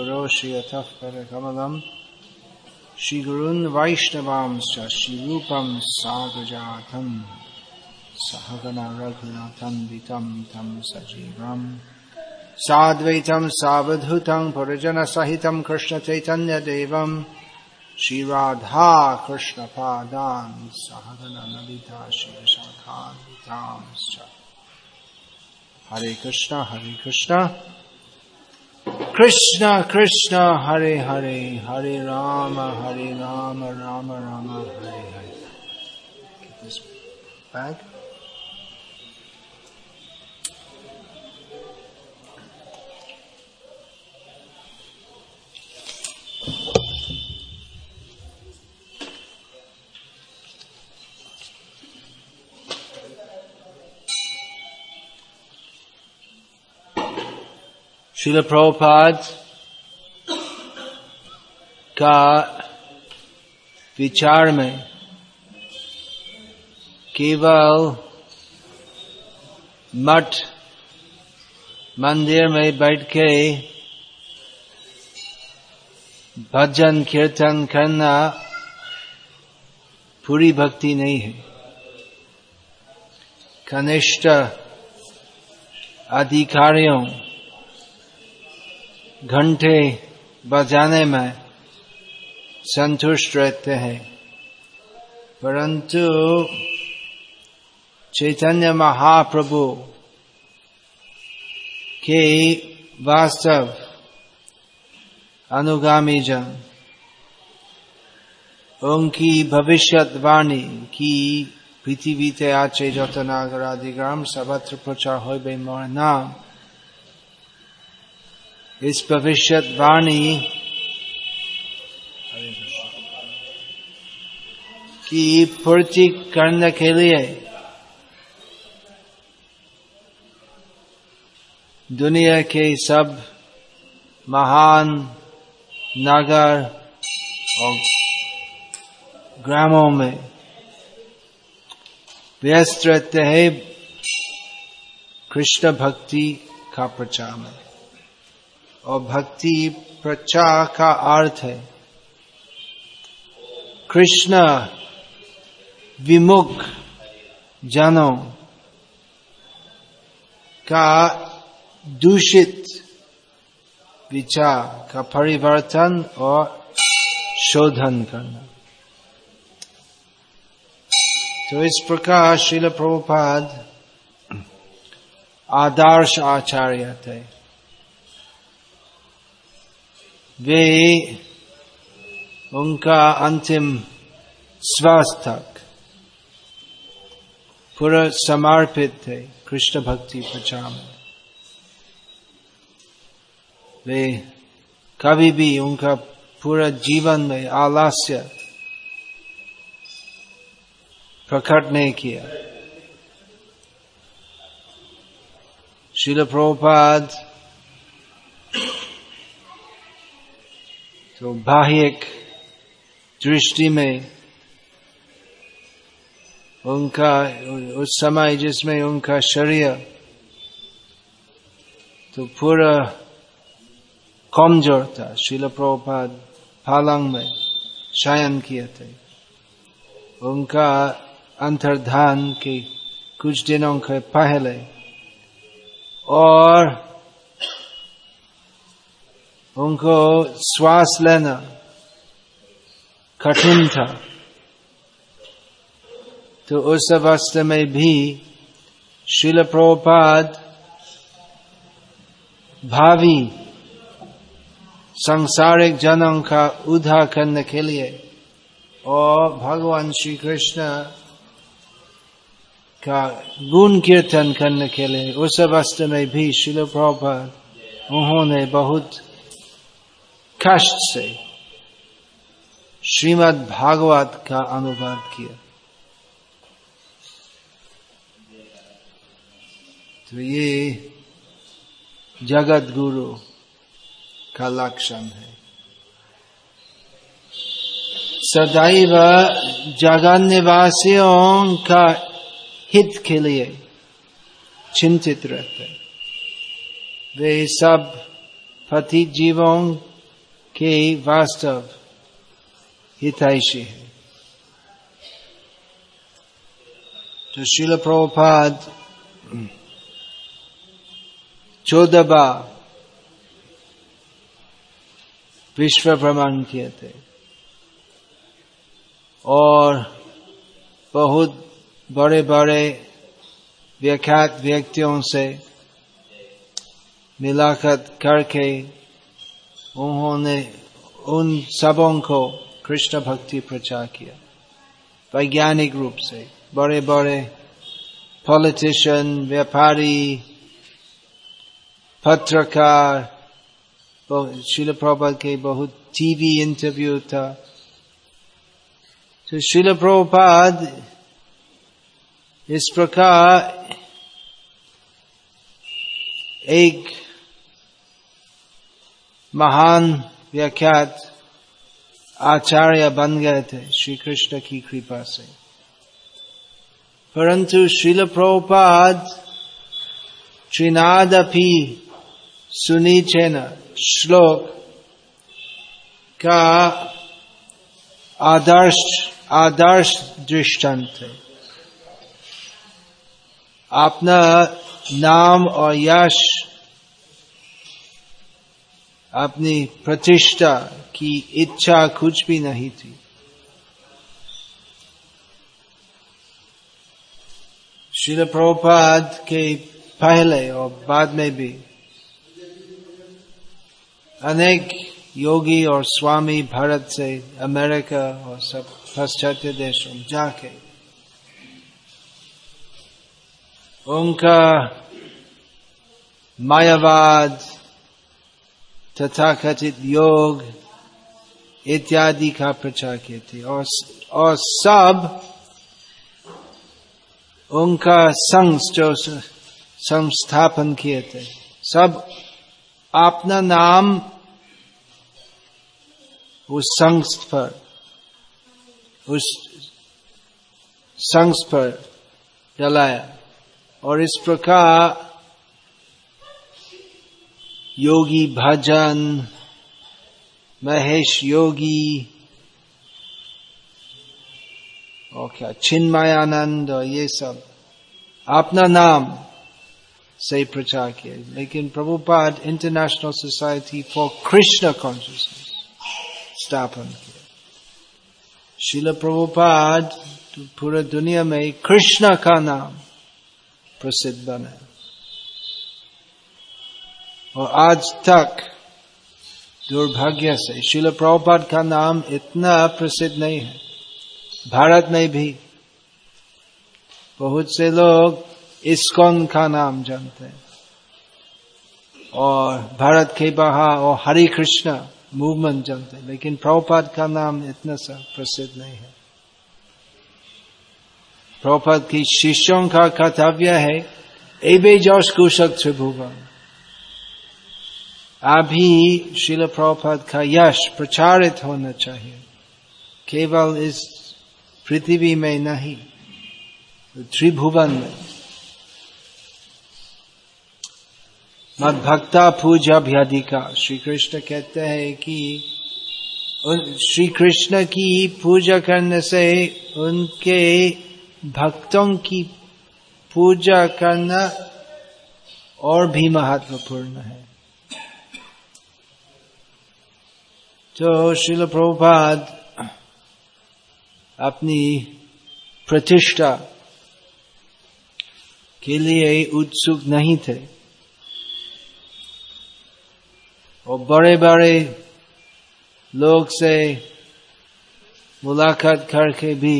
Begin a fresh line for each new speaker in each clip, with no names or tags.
गुरो श्रियतः परकमलम् श्रीगुरुन् वैष्णवांश्च श्रीरूपं सागजातम् सहगना रघुनाथं वितं तं सजीवम् साद्वैतं सावधूतं परिजनसहितं कृष्णचैतन्यदेवम् श्रीराधा कृष्णपादान् सहगनललिता शिवशाखान्वितांश्च हरे कृष्ण हरे Krishna Krishna, Krishna, Hare Hare, Hare Rama, Hare Rama, Rama Rama, Hare Hare. Get this bag. Srila Prabhupada का विचार में केवल मठ मंदिर में बैठ के भजन कीर्तन करना पूरी भक्ति नहीं है कनिष्ठ अधिकारियों घंटे बजाने में संतुष्ट रहते हैं परंतु चैतन्य महाप्रभु के वास्तव अनुगामी जन उनकी भविष्यवाणी की पृथ्वीते आचे যত নাগরাদিগ্রাম সর্বত্র প্রচার হইবে মোর নাম इस भविष्यवाणी की पूर्ति करने के लिए दुनिया के सब महान नगर और ग्रामों में व्यस्त रहते हैं। कृष्ण भक्ति का प्रचार में। और भक्ति प्रचार का अर्थ है। कृष्ण विमुख जनों का दूषित विचार का परिवर्तन और शोधन करना। तो इस प्रकार शिल प्रभुपाद आदर्श आचार्य थे। वे उनका अंतिम श्वास तक पूरा समर्पित थे कृष्ण भक्ति प्रचार में वे कभी भी उनका पूरा जीवन में आलस्य प्रकट नहीं किया शिल प्रभुपाद तो बाह्यिक दृष्टि में उनका, उस समय जिसमें उनका शरीर तो पूरा कमज़ोर था। शिल प्रभुपाद फालंग में शयन किए थे। उनका अंतर्धान के कुछ दिनों के पहले और उनको श्वास लेना कठिन था। तो उस अवस्था में भी शिल प्रोपाद भावी संसारिक जनों का उद्धार करने के लिए और भगवान श्री कृष्ण का गुण कीर्तन करने के लिए उस अवस्था में भी शिल प्रभुपाद, उन्होंने बहुत कष्ट से श्रीमद् भागवत का अनुवाद किया। तो ये जगत गुरु का लक्षण है। सदैव जगन निवासियों का हित के लिए चिंतित रहते वे सब पति जीवों के वास्तव हितैषी है। तो शिल प्रभुपाद चौदह विश्व भ्रमण किए थे और बहुत बड़े बड़े व्याख्यात व्यक्तियों से मिलाकत करके उन्होंने उन सबों को कृष्ण भक्ति प्रचार किया। वैज्ञानिक रूप से बड़े बड़े पॉलिटिशियन व्यापारी, पत्रकार शिल प्रभा के बहुत टीवी इंटरव्यू था। तो शिल प्रभुपाद इस प्रकार एक महान व्याख्यात आचार्य बन गए थे श्री कृष्ण की कृपा से। परंतु शिल प्रभुपाद त्रिनादपि सुनीचेन श्लोक का आदर्श आदर्श दृष्टांत है अपना नाम और यश अपनी प्रतिष्ठा की इच्छा कुछ भी नहीं थी। श्री प्रभुपाद के पहले और बाद में भी अनेक योगी और स्वामी भारत से अमेरिका और सब पाश्चात्य देशों में जाके उनका मायावाद तथा कथित योग इत्यादि का प्रचार किए थे। और, और सब उनका संघ जो संस्थापन किए थे। सब अपना नाम उस संघ पर उस संघ पर डलाया। और इस प्रकार योगी भजन, महेश योगी। और क्या, चिन्मयानंद और ये सब। अपना नाम से प्रचार किया। लेकिन Prabhupada international society for Krishna consciousness स्थापन किया। शिल प्रभुपाद, पूरे दुनिया में कृष्ण का नाम प्रसिद्ध बना। और आज तक दुर्भाग्य से शिल प्रभुपाद का नाम इतना प्रसिद्ध नहीं है। भारत में भी बहुत से लोग इस्कॉन का नाम जानते हैं। और भारत के बाहर और हरे कृष्ण मूवमेंट जानते हैं, लेकिन प्रभुपाद का नाम इतना सा प्रसिद्ध नहीं है। प्रभुपाद की शिष्यों का कर्तव्य है एबे जोश कुशक त्रिभुवन अभी शिल प्रभुपाद का यश प्रचारित होना चाहिए। केवल इस पृथ्वी में नहीं, त्रिभुवन में। मत भक्ता पूजा भी भ्याधिका श्री कृष्ण कहते हैं कि श्री कृष्ण की पूजा करने से उनके भक्तों की पूजा करना और भी महत्वपूर्ण है। तो शिल प्रभुपाद, अपनी प्रतिष्ठा के लिए उत्सुक नहीं थे। और बड़े बड़े लोग से मुलाकात करके भी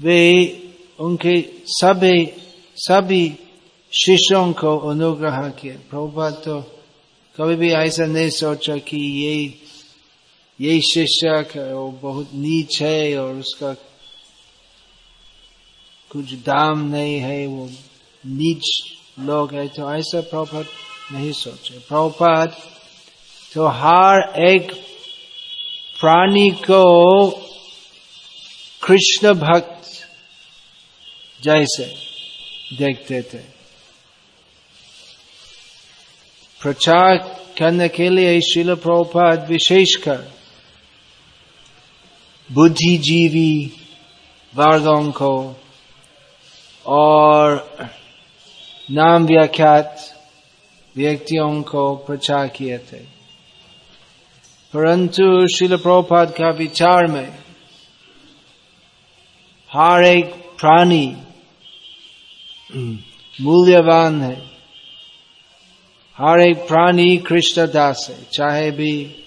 वे उनके सभी सभी शिष्यों को अनुग्रह किए प्रभुपाद तो कभी भी ऐसा नहीं सोचा कि ये ये शिष्य वो बहुत नीच है और उसका कुछ दाम नहीं है, वो नीच लोग है तो ऐसा प्रभुपाद नहीं सोचे। प्रभुपाद तो हर एक प्राणी को कृष्ण भक्त जैसे देखते थे। प्रचार करने के लिए शिल प्रभुपाद विशेषकर बुद्धिजीवी वर्गों को और नाम व्याख्यात व्यक्तियों को प्रचार किए थे। परंतु शिल प्रभुपाद का विचार में हर एक प्राणी मूल्यवान है। हर एक प्राणी कृष्ण दास है, चाहे भी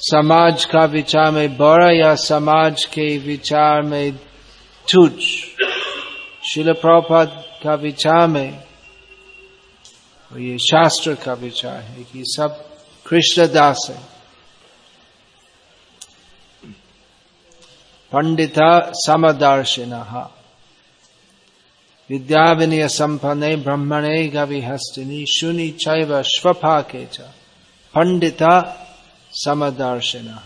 समाज का विचार में बड़ा या समाज के विचार में तुच्छ? शिल प्रभुपाद का विचार में, और ये शास्त्र का विचार है कि सब कृष्ण दास है। पंडिता समदर्शिना विद्या विनय संपन्ने ब्रह्मणे गवि हस्तिनी शुनि चैव स्वपा के पंडिता समदर्शिन।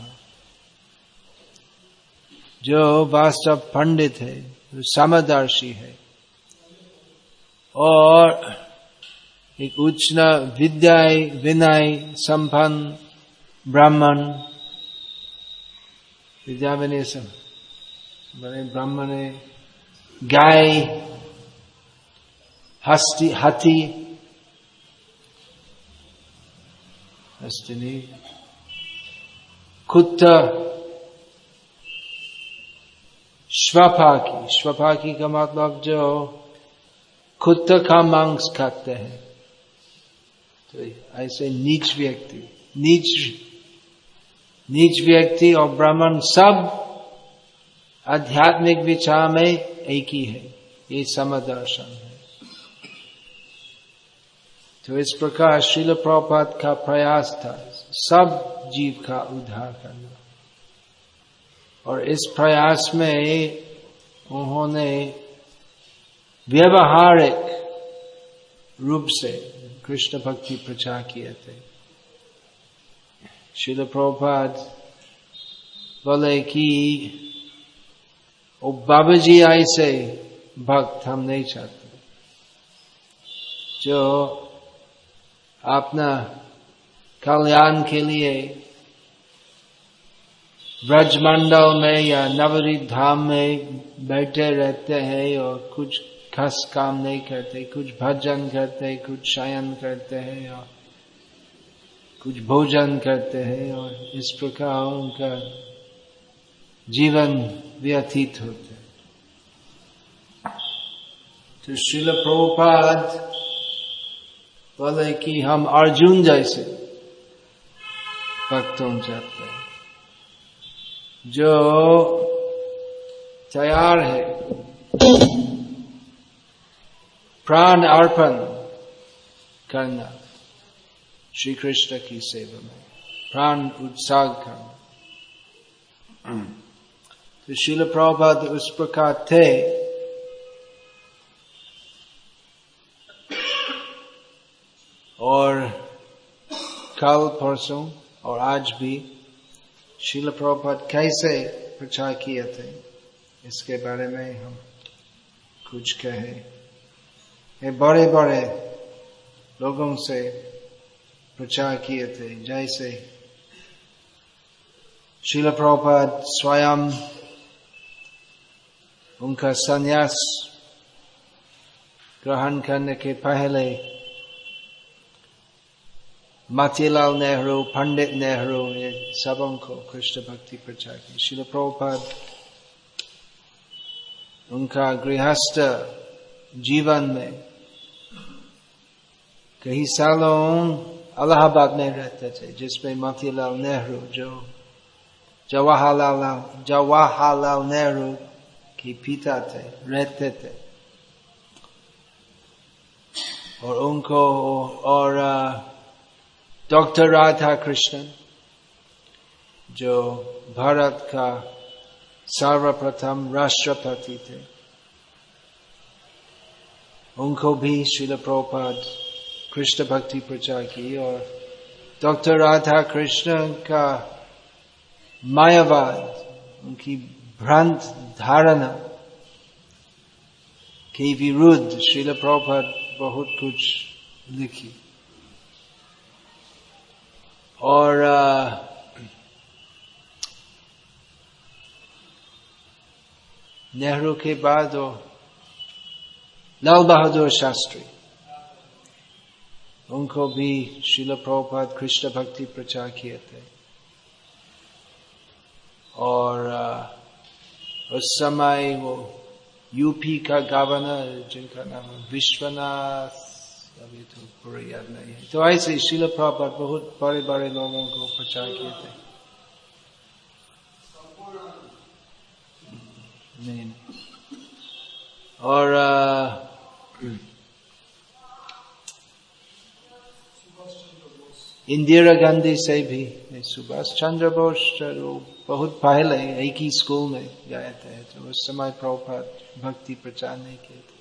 जो वास्तव पंडित है समदर्शी है। और एक उच्च विद्या विनय, संपन्न, ब्राह्मण। विद्या विनय बने ब्राह्मण, गाय, हस्ती, हाथी। हस्तिनी कुत्ता श्वपाकी। श्वपाकी का मतलब जो कुत्ता का मांस खाते हैं। तो ऐसे नीच व्यक्ति, नीच नीच व्यक्ति और ब्राह्मण सब आध्यात्मिक विचार में एक ही है। ये समदर्शन है। तो इस प्रकार शिल प्रपात का प्रयास था। सब जीव का उद्धार करना। और इस प्रयास में उन्होंने व्यवहारिक रूप से कृष्ण भक्ति प्रचार किए थे। शिल प्रभुपाद बोले कि बाबा जी ऐसे भक्त हम नहीं चाहते। जो अपना कल्याण के लिए। ब्रजमंडल में या नवरी धाम में बैठे रहते हैं और कुछ खास काम नहीं करते, कुछ भजन करते, कुछ शयन करते हैं और कुछ भोजन करते हैं और इस प्रकार उनका जीवन व्यतीत होते तो शिल प्रभुपाद बोले कि हम अर्जुन जैसे भक्तों चाहते हैं। जो तैयार है, प्राण अर्पण करना श्री कृष्ण की सेवा में, प्राण उत्साह करना। तो शिल प्रभात उस प्रकार थे। और कल परसों और आज भी शिल प्रभुपद कैसे प्रचार किए थे, इसके बारे में हम कुछ कहे। ये बड़े बड़े लोगों से प्रचार किए थे, जैसे शिल प्रभुपद स्वयं, उनका संन्यास ग्रहण करने के पहले मातीलाल नेहरू पंडित नेहरू ये सबों को कृष्ण भक्ति प्रचार की शिल प्रभुपाद उनका गृहस्थ जीवन में कई सालों अलाहाबाद में रहते थे जिसमें मोतीलाल नेहरू जो जवाहरलाल जवाहरलाल नेहरू के पिता थे रहते थे और उनको और डॉक्टर राधा कृष्णन जो भारत का सर्वप्रथम राष्ट्रपति थे, उनको भी शिल प्रभुपाद कृष्ण भक्ति प्रचार की और डॉक्टर राधा कृष्ण का मायावाद, उनकी भ्रांत धारणा के विरुद्ध शिल प्रभुपाद बहुत कुछ लिखी। और नेहरू के बाद वो लाल बहादुर शास्त्री। उनको भी शिल प्रभुपाद कृष्ण भक्ति प्रचार किए थे। और उस समय वो यूपी का गवर्नर, जिनका नाम विश्वनाथ अभी तो पूरा याद नहीं है तो ऐसे शिल प्रभुपाद बहुत बड़े बड़े लोगों को प्रचार किए थे। नहीं और इंदिरा गांधी से भी सुभाष चंद्र बोस बहुत पहले एक ही स्कूल में गए थे तो उस समय प्रभुपाद भक्ति प्रचार नहीं किए थे।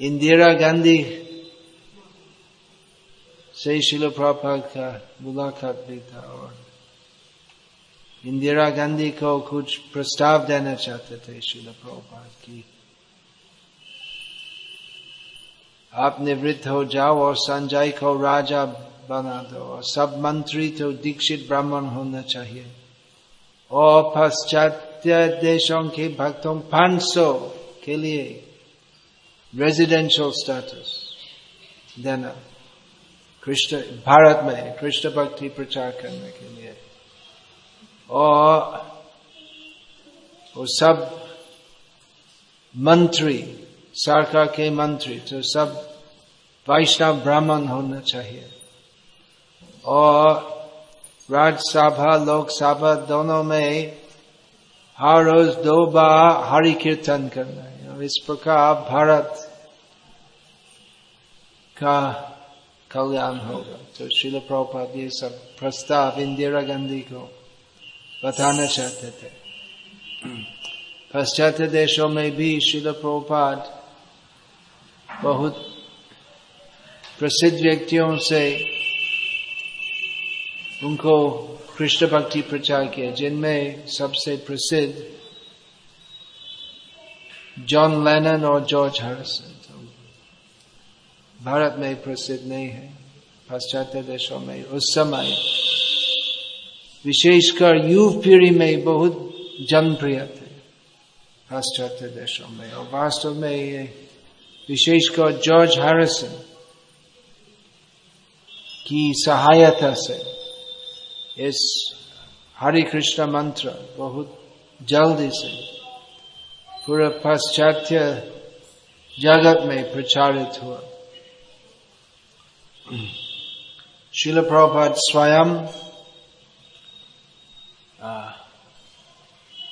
इंदिरा गांधी से शिल प्रभुपाद का मुलाकात भी था और इंदिरा गांधी को कुछ प्रस्ताव देना चाहते थे शिल प्रभुपाद की आप निवृत्त हो जाओ और संजय को राजा बना दो और सब मंत्री तो दीक्षित ब्राह्मण होना चाहिए और पाश्चात्य देशों के भक्तों पाँच सौ के लिए रेजिडेंशियल स्टेटस देना कृष्ण भारत में कृष्ण भक्ति प्रचार करने के लिए और वो सब मंत्री सरकार के मंत्री तो सब वैष्णव ब्राह्मण होना चाहिए और राज्यसभा लोकसभा दोनों में हर रोज दो बार हरि कीर्तन करना इस प्रकार भारत का कल्याण होगा। तो शिल प्रभुपाद ये सब प्रस्ताव इंदिरा गांधी को बताना चाहते थे। पाश्चात्य देशों में भी शिल प्रभुपाद बहुत प्रसिद्ध व्यक्तियों से उनको कृष्ण भक्ति प्रचार किया, जिनमें सबसे प्रसिद्ध जॉन लेनन और जॉर्ज हैरिसन भारत में प्रसिद्ध नहीं है। पाश्चात्य देशों में उस समय विशेषकर युव पीढ़ी में बहुत जनप्रिय थे पाश्चात्य देशों में। और वास्तव में ये विशेषकर जॉर्ज हैरिसन की सहायता से इस हरे कृष्ण मंत्र बहुत जल्दी से पूरे पाश्चात्य जगत में प्रचारित हुआ। शिल प्रभात स्वयं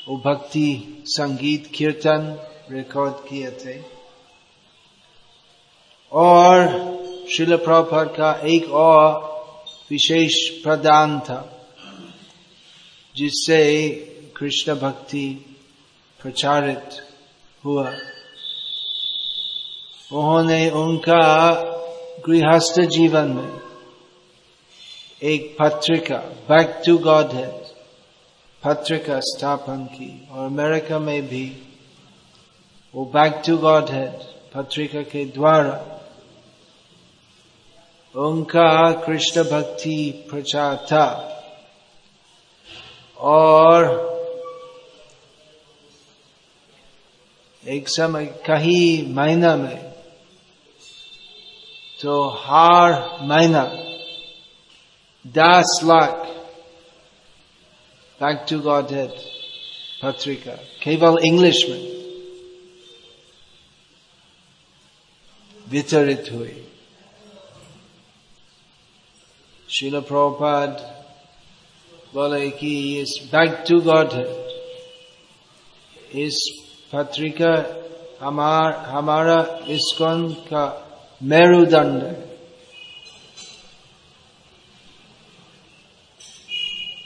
वो भक्ति संगीत कीर्तन रिकॉर्ड किए थे। और शिल प्रभुपद का एक और विशेष प्रदान था, जिससे कृष्ण भक्ति प्रचारित हुआ। उन्होंने उनका गृहस्थ जीवन में एक पत्रिका बैक टू गॉड है पत्रिका स्थापन की और अमेरिका में भी वो बैक टू गॉड है पत्रिका के द्वारा उनका कृष्ण भक्ति प्रचार था। और एक समय कहीं महीना में तो हर महीना दस lakh back to Godhead पत्रिका, केवल इंग्लिश में वितरित हुई। शिल प्रभुपाद बोले कि इस बैक टू गॉड हेड इस पत्रिका हमार हमारा इसकोन का मेरुदंड है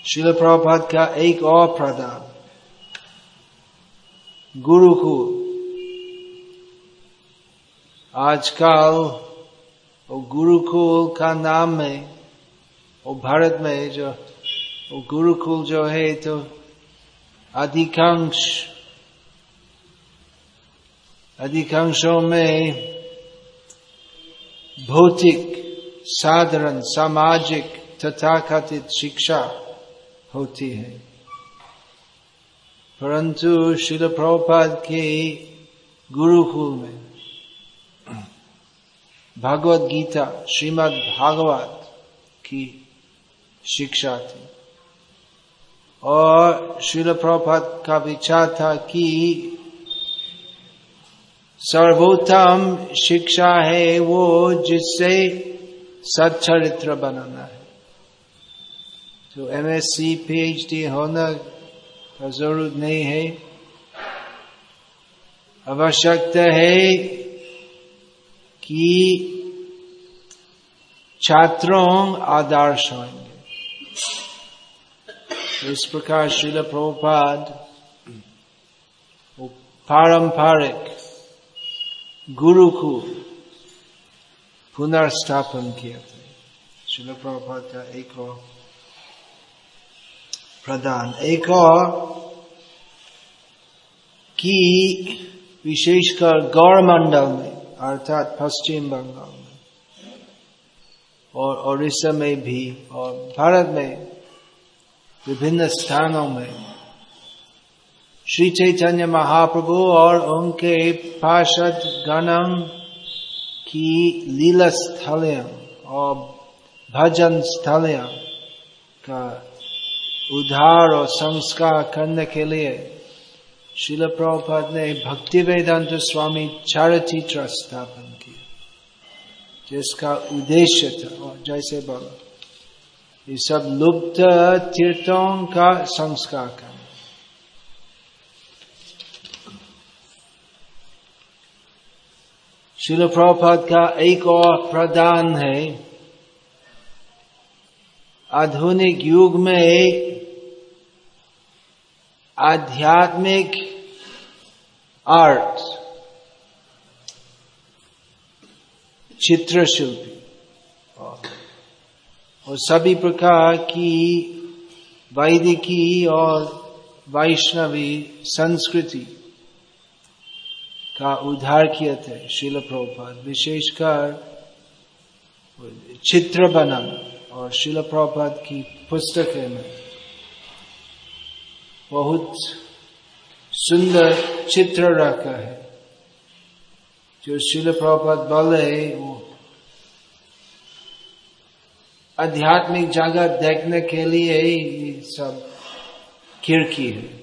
शिल प्रभुपाद का एक और प्रदान गुरुकुल आजकल गुरुकुल का नाम में और भारत में जो गुरुकुल जो है तो अधिकांश अधिकांशों में भौतिक, साधारण, सामाजिक, तथाकथित शिक्षा होती है। परंतु शिल प्रभुपाद के गुरुकुल में भगवत गीता, श्रीमद् भागवत की शिक्षा थी। और शिल प्रभुपाद का विचार था कि सर्वोत्तम शिक्षा है वो जिससे सच्चरित्र बनाना है। तो M S C P H D होना ज़रूरत नहीं है। आवश्यकता है कि छात्रों आदर्श होंगे। तो इस प्रकार शिल प्रभुपाद पारंपरिक गुरु को पुनर्स्थापन किया था। शिल प्रभुपाद का एक और प्रदान, एक और कि विशेषकर गौर मंडल में, अर्थात पश्चिम बंगाल में, और ओडिशा में भी, और भारत में विभिन्न स्थानों में श्री चैतन्य महाप्रभु और उनके पार्षद गणम की लीला स्थलियाँ और भजन स्थलियाँ का उद्धार और संस्कार करने के लिए शिल प्रभुपद ने भक्ति वेदांत स्वामी चारित्र स्थापन किया जिसका उद्देश्य था और जैसे बोला ये सब लुप्त तीर्थों का संस्कार करना शिल प्रभुपाद का एक और प्रदान है आधुनिक युग में आध्यात्मिक आर्ट चित्रशिल्पी और सभी प्रकार की वैदिकी और वैष्णवी संस्कृति। का उद्धार किए थे शिल प्रभुपाद। विशेषकर चित्र बनाना और शिल प्रभुपाद की पुस्तकें में बहुत सुंदर चित्र रखा है। जो शिल प्रभुपाद बोले वो आध्यात्मिक जगत देखने के लिए ये सब खिड़की है।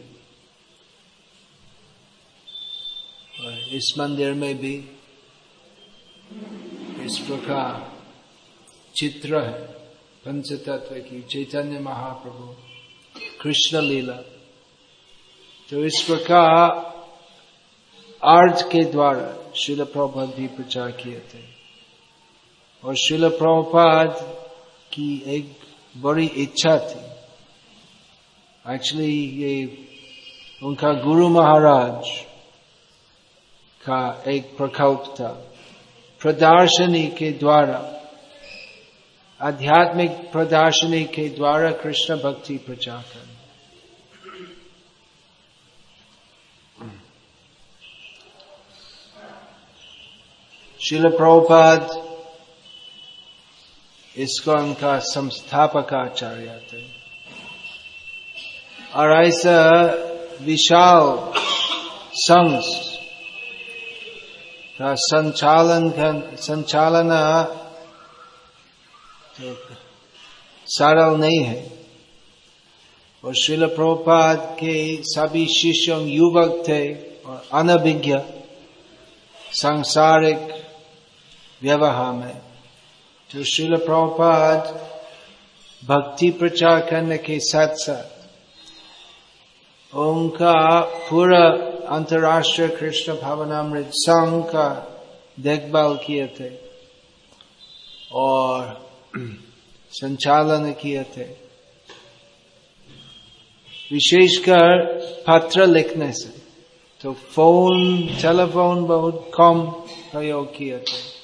इस मंदिर में भी इस प्रकार चित्र है पंच तत्व की चैतन्य महाप्रभु कृष्ण लीला तो इस प्रकार आर्ट के द्वारा शिल प्रभुपाद भी प्रचार किए थे और शिल प्रभुपाद की एक बड़ी इच्छा थी एक्चुअली ये उनका गुरु महाराज का एक प्रकल्प था। प्रदर्शनी के द्वारा, आध्यात्मिक प्रदर्शनी के द्वारा कृष्ण भक्ति प्रचार कर शिल प्रभुपाद, इसको उनका संस्थापक आचार्य थे। और ऐसा विशाल संघ संचालन संचालन तो सरल नहीं है। और शिल प्रभुपाद के सभी शिष्य युवक थे और अनभिज्ञ, सांसारिक व्यवहार में। तो शिल प्रभुपाद भक्ति प्रचार करने के साथ साथ उनका पूरा अंतर्राष्ट्रीय कृष्ण भावनामृत संघ का देखभाल किए थे और संचालन किए थे। विशेषकर पत्र लिखने से। तो फ़ोन, टेलीफोन बहुत कम प्रयोग किए थे।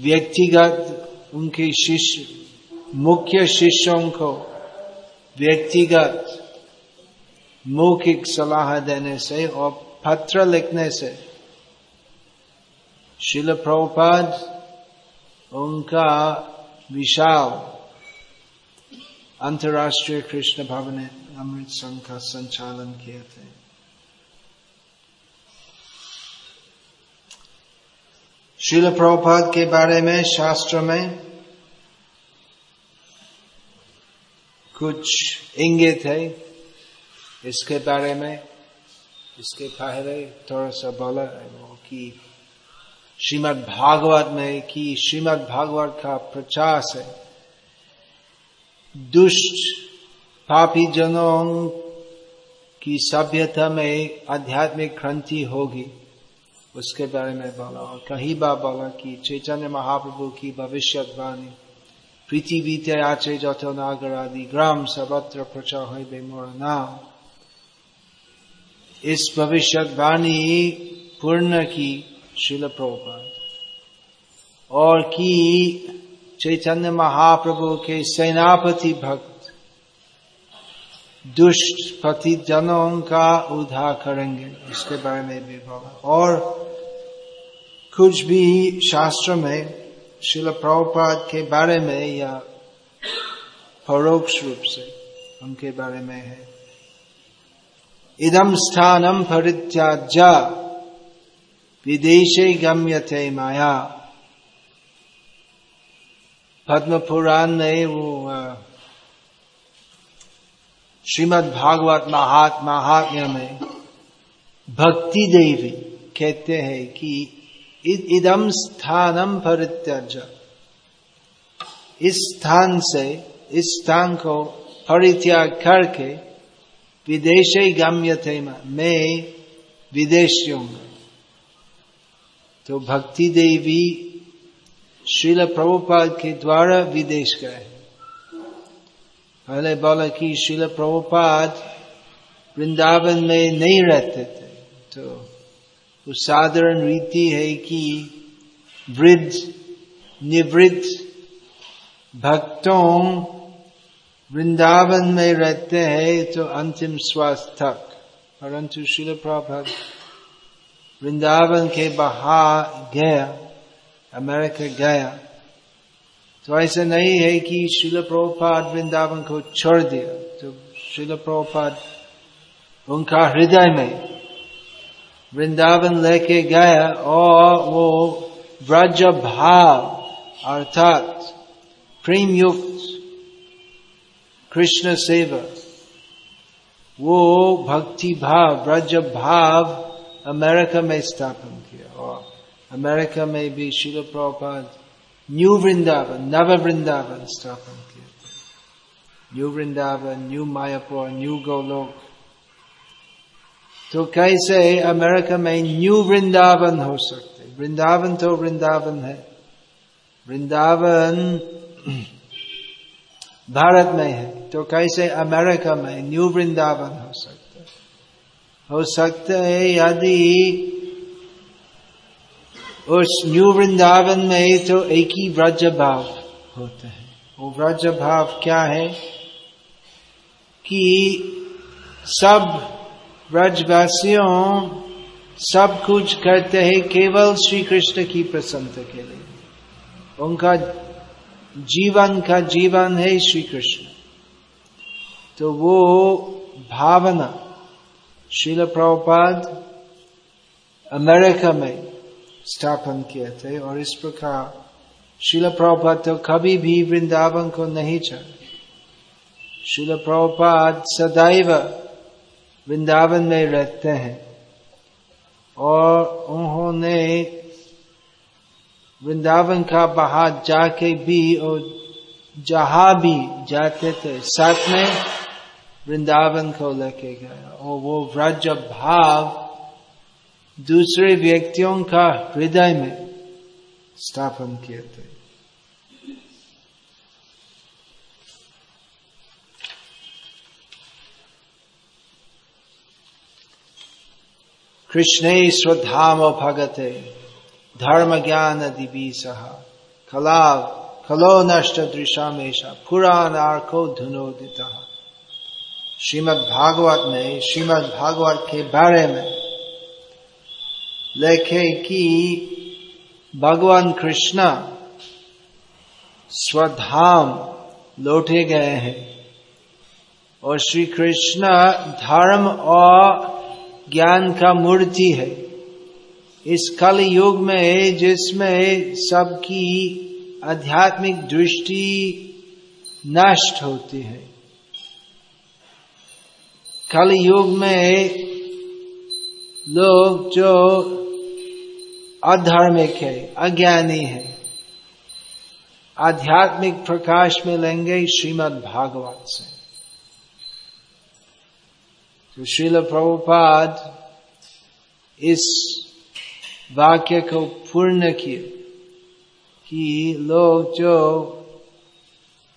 व्यक्तिगत उनके शिष्य, मुख्य शिष्यों को व्यक्तिगत मौखिक सलाह देने से और पत्र लिखने से। शिल प्रभुपाद, उनका विशाल अंतर्राष्ट्रीय कृष्ण भवन अमृत संघ का संचालन किए थे। शिल प्रभुपाद के बारे में शास्त्र में कुछ इंगित है। इसके बारे में, इसके पहले थोड़ा सा बोला कि श्रीमद् भागवत में कि श्रीमद् भागवत का प्रचार से दुष्ट पापी जनों की सभ्यता में आध्यात्मिक क्रांति होगी। उसके बारे में बोला। और कहीं बार बोला कि चैतन्य महाप्रभु की भविष्यवाणी पृथ्वीते आचे যত नागर आदि ग्राम सर्वत्र प्रचार है मोर नाम। इस भविष्यवाणी पूर्ण की शिल प्रभुपाद। और की चैतन्य महाप्रभु के सेनापति भक्त, दुष्ट पति जनों का उद्धार करेंगे। इसके बारे में भी बोला और कुछ भी शास्त्र में शिल प्रभुपाद के बारे में या परोक्ष रूप से उनके बारे में है। इदम स्थानम परित्याज्य। विदेशे गम्यते माया। पद्म पुराण ने वो श्रीमद भागवत महात महात्म्य में भक्ति देवी कहते हैं कि इदम स्थानम परित्यज इस स्थान से, इस स्थान को परित्याग करके विदेश गम्य थे मैं विदेशियों तो भक्ति देवी श्रील प्रभुपाद के द्वारा विदेश गए। पहले बोला कि श्रील प्रभुपाद वृंदावन में नहीं रहते थे। तो साधारण रीति है कि वृद्ध, निवृत्त भक्तों वृंदावन में रहते हैं तो अंतिम श्वास तक परंतु शिल प्रभात वृंदावन के बाहर गया, अमेरिका गया तो ऐसा नहीं है कि शिल प्रभुपाद वृंदावन को छोड़ दिया। तो शिल प्रभुपाद, उनका हृदय में वृंदावन लेके गया और वो ब्रज भाव अर्थात प्रेम युक्त कृष्ण सेवा। वो भक्ति भाव, ब्रज भाव अमेरिका में स्थापन किया और अमेरिका में भी शिल प्रपाद न्यू वृंदावन, नव वृंदावन स्थापन किया। New Vrindavan, new Mayapur, new Golok. तो कैसे अमेरिका में न्यू वृंदावन हो सकते? वृंदावन तो वृंदावन है। वृंदावन भारत में है। तो कैसे अमेरिका में, न्यू वृंदावन हो सकता हो। सकता है यदि उस न्यू वृंदावन में तो एक ही व्रज भाव होता है। वो व्रज भाव क्या है? कि सब व्रजवासियों सब कुछ करते हैं केवल श्री कृष्ण की प्रसन्नता के लिए। उनका जीवन का जीवन है श्री कृष्ण तो वो भावना, शिल प्रभुपाद अमेरिका में स्थापन किए थे और इस प्रकार शिल प्रभुपाद तो कभी भी वृंदावन को नहीं चले शिल प्रभुपाद सदैव वृंदावन में रहते हैं और उन्होंने वृंदावन का बाहर जाके भी और जहा भी जाते थे, साथ में वृंदावन को लेके गया। और वो व्रज भाव दूसरे व्यक्तियों का हृदय में स्थापन किए थे। कृष्ण स्वधाम भगते, धर्म ज्ञान दिवी सह कला खलो नष्ट दृशा दृशामेशा पुराणार्को धुनोदित श्रीमद भागवत में श्रीमद भागवत के बारे में लेखे कि भगवान कृष्ण स्वधाम लौटे गए हैं और श्री कृष्ण धर्म और ज्ञान का मूर्ति है। इस कल युग में जिसमें सबकी आध्यात्मिक दृष्टि नष्ट होती है। कल युग में लोग जो अधार्मिक है, अज्ञानी है, आध्यात्मिक प्रकाश में लेंगे श्रीमद् भागवत से। तो श्रील प्रभुपाद इस वाक्य को पूर्ण किए कि लोग जो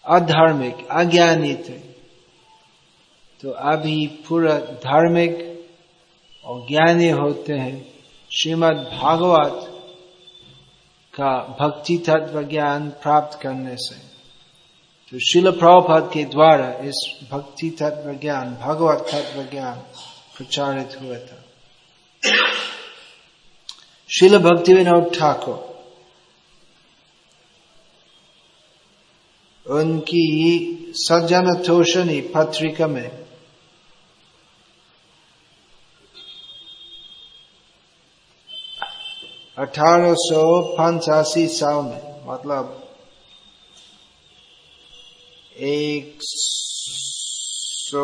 अधार्मिक, अज्ञानी थे तो अभी पूरा धार्मिक और ज्ञानी होते हैं। श्रीमद् भागवत का भक्ति तत्व ज्ञान प्राप्त करने से। तो शिल प्रभुपद के द्वारा इस भक्ति तत्व ज्ञान, भगवत तत्व ज्ञान प्रचारित हुआ था। शिल भक्ति विनोद ठाकुर, उनकी सज्जन तोषणी पत्रिका में अठारह सौ पंचासी साल में मतलब एक सौ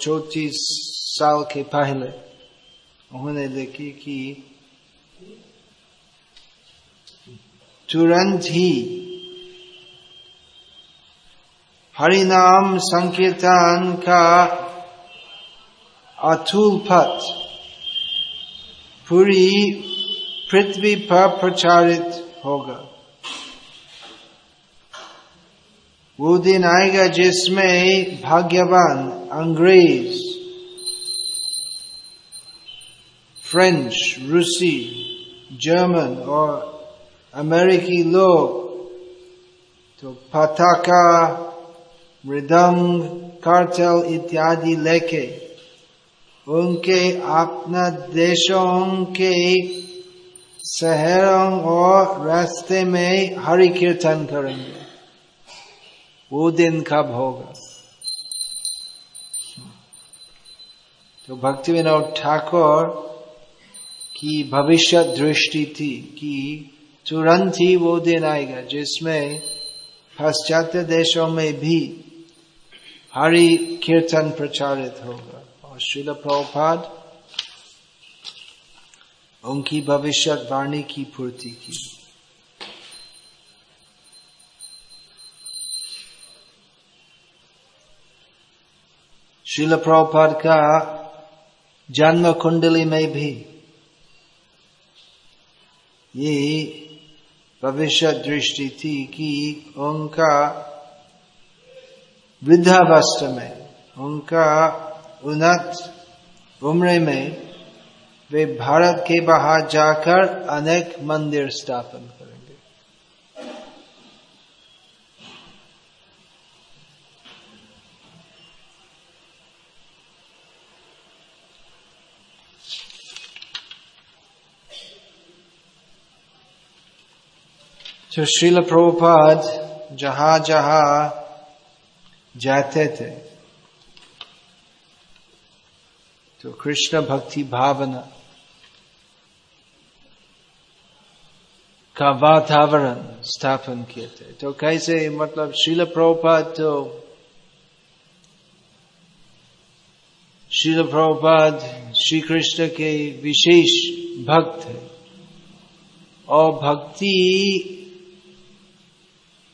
चौतीस साल के पहले, उन्होंने देखी कि तुरंत ही हरिनाम संकीर्तन का अतुल पथ पूरी पृथ्वी पर प्रचारित होगा। वो दिन आएगा जिसमें भाग्यवान अंग्रेज़, फ्रेंच, रूसी, जर्मन और अमेरिकी लोग तो पताका, मृदंग कार्चल इत्यादि लेके उनके अपना देशों के शहरों और रास्ते में हरि कीर्तन करेंगे वो दिन कब होगा तो भक्ति विनोद ठाकुर की भविष्य दृष्टि थी कि तुरंत ही वो दिन आएगा जिसमें पाश्चात्य देशों में भी हरि कीर्तन प्रचारित होगा और शिल प्रभुपाद उनकी भविष्यवाणी की पूर्ति की। शिल प्रभुपाद का जन्म कुंडली में भी ये भविष्य दृष्टि थी कि उनका वृद्धावस्था में, उनका उन्नत उम्र में वे भारत के बाहर जाकर अनेक मंदिर स्थापन करेंगे। तो श्रील प्रभुपाद जहाँ जहाँ जाते थे तो कृष्ण भक्ति भावना का वातावरण स्थापन किए थे। तो कैसे मतलब शिल प्रभुपाद तो शिल प्रभुपाद श्री कृष्ण के विशेष भक्त है। और भक्ति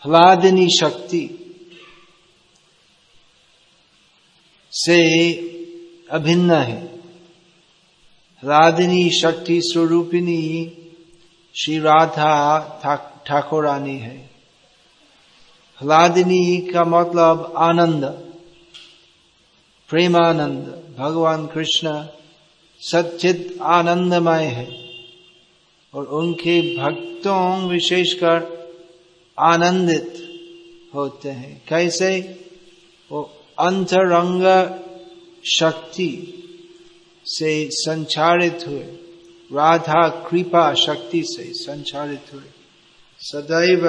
फलादिनी शक्ति से अभिन्न है। राधिनी, शक्ति स्वरूपिणी, श्री राधा ठाकुरानी है। ह्लादिनी का मतलब आनंद, प्रेमानंद, भगवान कृष्ण सचित आनंदमय है। और उनके भक्तों विशेषकर आनंदित होते हैं। कैसे? वो अंतरंग शक्ति से संचारित हुए। राधा कृपा शक्ति से संचारित हुए। सदैव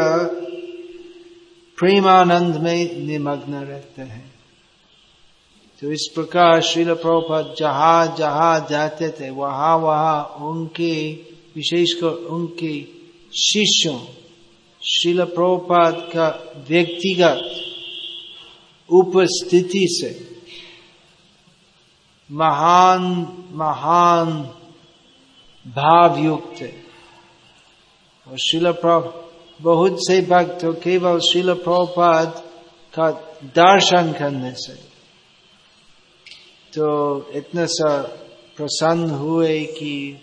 प्रेमानंद में निमग्न रहते हैं। तो इस प्रकार श्रील प्रभुपद जहाँ जहाँ जाते थे, वहाँ वहाँ उनके विशेषकर उनके शिष्यों, श्रील प्रभुपाद का व्यक्तिगत उपस्थिति से महान महान भाव युक्त है और शिल बहुत से भक्त केवल शिल प्रभुपाद का दर्शन करने से। तो इतने सा प्रसन्न हुए कि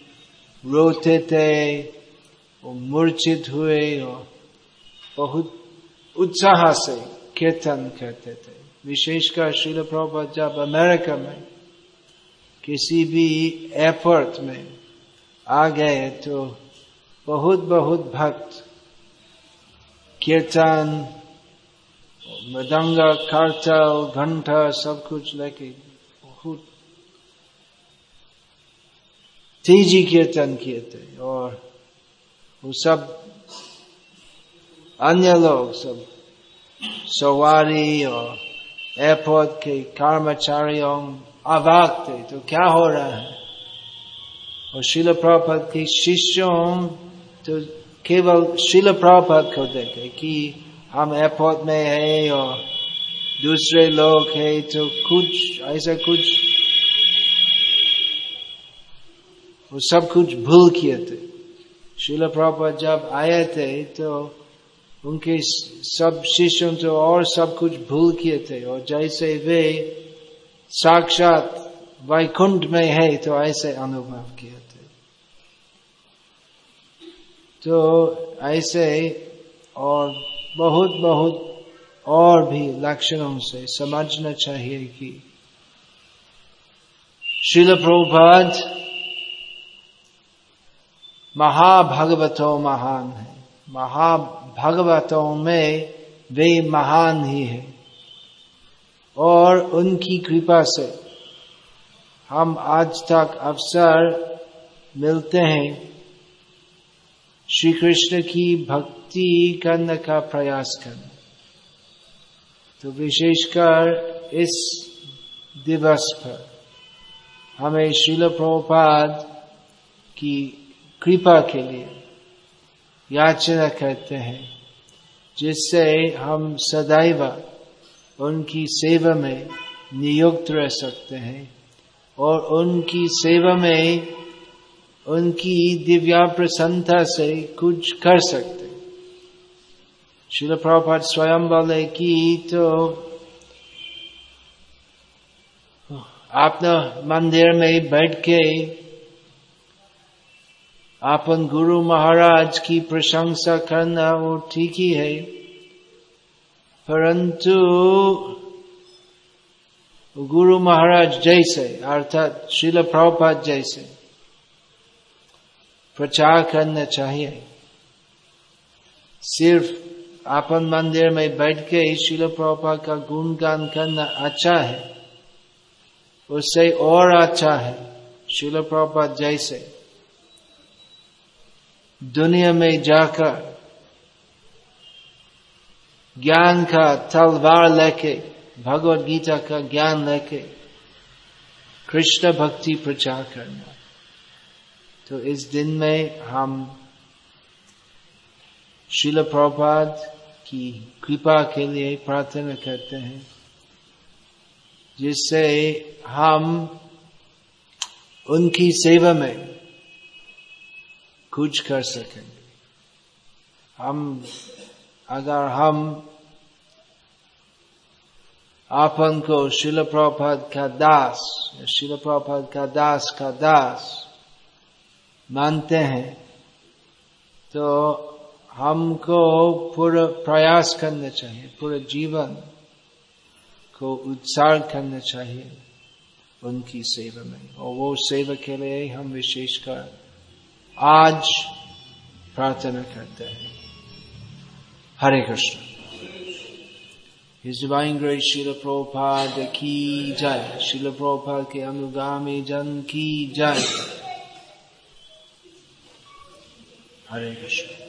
रोते थे, और मूर्छित हुए, और बहुत उत्साह से कीर्तन करते थे। विशेषकर शिल प्रभुपाद जब अमेरिका में किसी भी एयरपोर्ट में आ गए तो बहुत बहुत भक्त कीर्तन, मृदंग करतल घंटा, सब कुछ लेके बहुत तेज़ी कीर्तन किए थे और वो सब अन्य लोग सब सवारी और एयरपोर्ट के कर्मचारियों अवाक थे तो क्या हो रहा है? और शिल प्रपद के शिष्यों तो केवल शिल प्रपद को देखे कि हम एयरपोर्ट में है और दूसरे लोग है तो कुछ, ऐसा कुछ, वो सब कुछ भूल किए थे। शिल प्रपद जब आए थे तो उनके सब शिष्यों तो और सब कुछ भूल किए थे, और जैसे वे साक्षात वैकुंठ में है तो ऐसे अनुभव किए थे। तो ऐसे और बहुत बहुत और भी लक्षणों से समझना चाहिए कि शिल प्रभुपाद महाभगवतो महान है। महाभगवतों में वे महान ही है। और उनकी कृपा से। हम आज तक अवसर मिलते हैं। श्री कृष्ण की भक्ति करने का प्रयास करना तो विशेषकर इस दिवस पर हमें शिल प्रभुपाद की कृपा के लिए याचना करते हैं, जिससे हम सदैव उनकी सेवा में नियुक्त रह सकते हैं और उनकी सेवा में उनकी दिव्या प्रसन्नता से कुछ कर सकते शिल प्रभात स्वयं बोले कि तो अपना मंदिर में बैठ के अपन गुरु महाराज की प्रशंसा करना वो ठीक ही है। परंतु गुरु महाराज जैसे, अर्थात शिल प्रभुपाद जैसे, प्रचार करना चाहिए। सिर्फ़ अपन मंदिर में बैठ के शिल प्रभुपाद का गुणगान करना अच्छा है, उससे और अच्छा है, शिल प्रभुपाद जैसे। दुनिया में जाकर ज्ञान का तलवार लेके भगवत गीता का ज्ञान लेके कृष्ण भक्ति प्रचार करना। तो इस दिन में हम शिल प्रभात की कृपा के लिए प्रार्थना करते हैं, जिससे हम उनकी सेवा में कुछ कर सकेंगे हम अगर हम आपन को शिल प्रभात का दास शिल प्रभात का दास का दास मानते हैं तो हमको पूरा प्रयास करना चाहिए पूरा जीवन को उत्साह करना चाहिए उनकी सेवा में और वो सेवा के लिए हम विशेषकर आज प्रार्थना करते हैं Hare Krishna. His Divine Grace Srila Prabhupada ki jai, Srila Prabhupada Ki anugami jan ki jai. Hare Krishna.